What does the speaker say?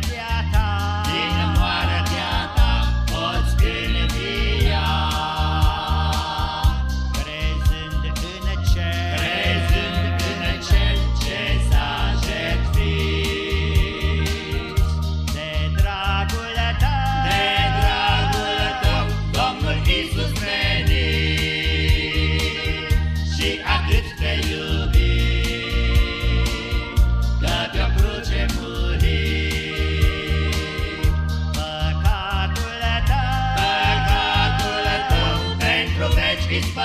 moartea pentru